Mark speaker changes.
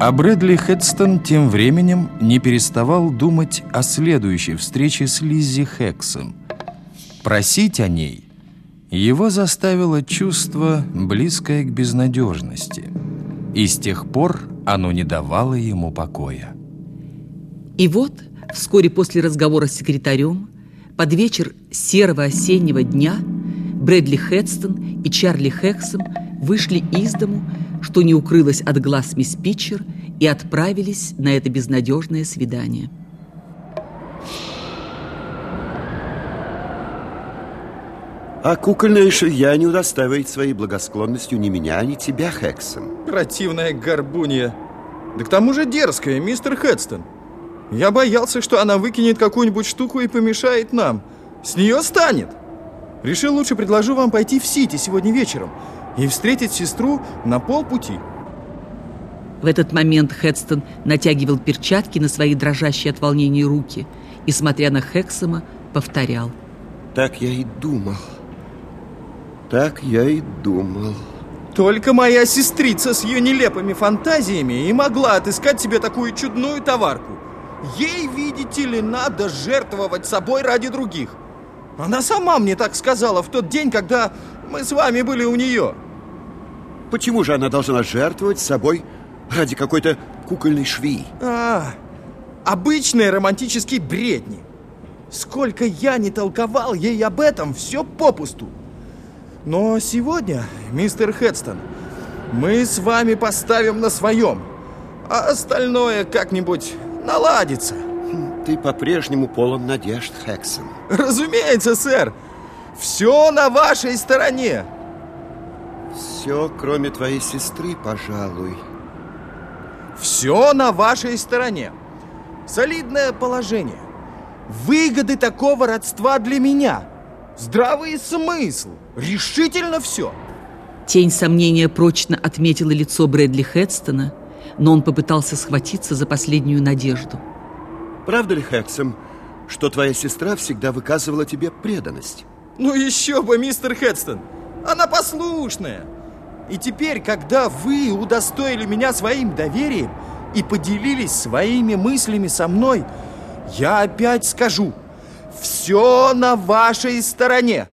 Speaker 1: А Брэдли Хедстон тем временем не переставал думать о следующей встрече с Лиззи Хексом. Просить о ней его заставило чувство, близкое к безнадежности. И с тех пор оно не давало ему покоя.
Speaker 2: И вот, вскоре после разговора с секретарем, под вечер серого осеннего дня Брэдли Хедстон и Чарли Хексом вышли из дому, что не укрылось от глаз мисс Питчер, и отправились на это безнадежное свидание.
Speaker 3: А кукольная швея не удостаивает своей благосклонностью ни меня, ни тебя, Хексон.
Speaker 4: Противная горбунья. Да к тому же дерзкая, мистер Хедстон. Я боялся, что она выкинет какую-нибудь штуку и помешает нам. С нее станет. Решил лучше предложу вам пойти в Сити сегодня вечером и встретить сестру на полпути.
Speaker 2: В этот момент Хедстон натягивал перчатки на свои дрожащие от волнения руки и, смотря на Хексома, повторял.
Speaker 3: Так я и думал. Так я и думал.
Speaker 4: Только моя сестрица с ее нелепыми фантазиями и могла отыскать себе такую чудную товарку. Ей, видите ли, надо жертвовать собой ради других. Она сама мне так сказала в тот день, когда мы с вами были у нее.
Speaker 3: Почему же она должна жертвовать собой ради какой-то кукольной швеи?
Speaker 4: А, обычные романтические бредни. Сколько я не толковал ей об этом, все попусту. Но сегодня, мистер Хедстон, мы с вами поставим на своем, а остальное как-нибудь наладится.
Speaker 3: Ты по-прежнему полон надежд, Хексон.
Speaker 4: Разумеется, сэр. Все на вашей стороне.
Speaker 3: Все, кроме твоей сестры, пожалуй.
Speaker 4: Все на вашей стороне. Солидное положение. Выгоды такого родства для меня – здравый смысл, решительно все.
Speaker 2: Тень сомнения прочно отметила лицо Брэдли Хедстона, но он попытался схватиться за последнюю надежду.
Speaker 3: Правда ли, Хексом, что твоя сестра всегда выказывала тебе преданность?
Speaker 4: Ну еще бы, мистер Хедстон, она послушная. И теперь, когда вы удостоили меня своим доверием и поделились своими мыслями со мной, я опять скажу – все на вашей стороне.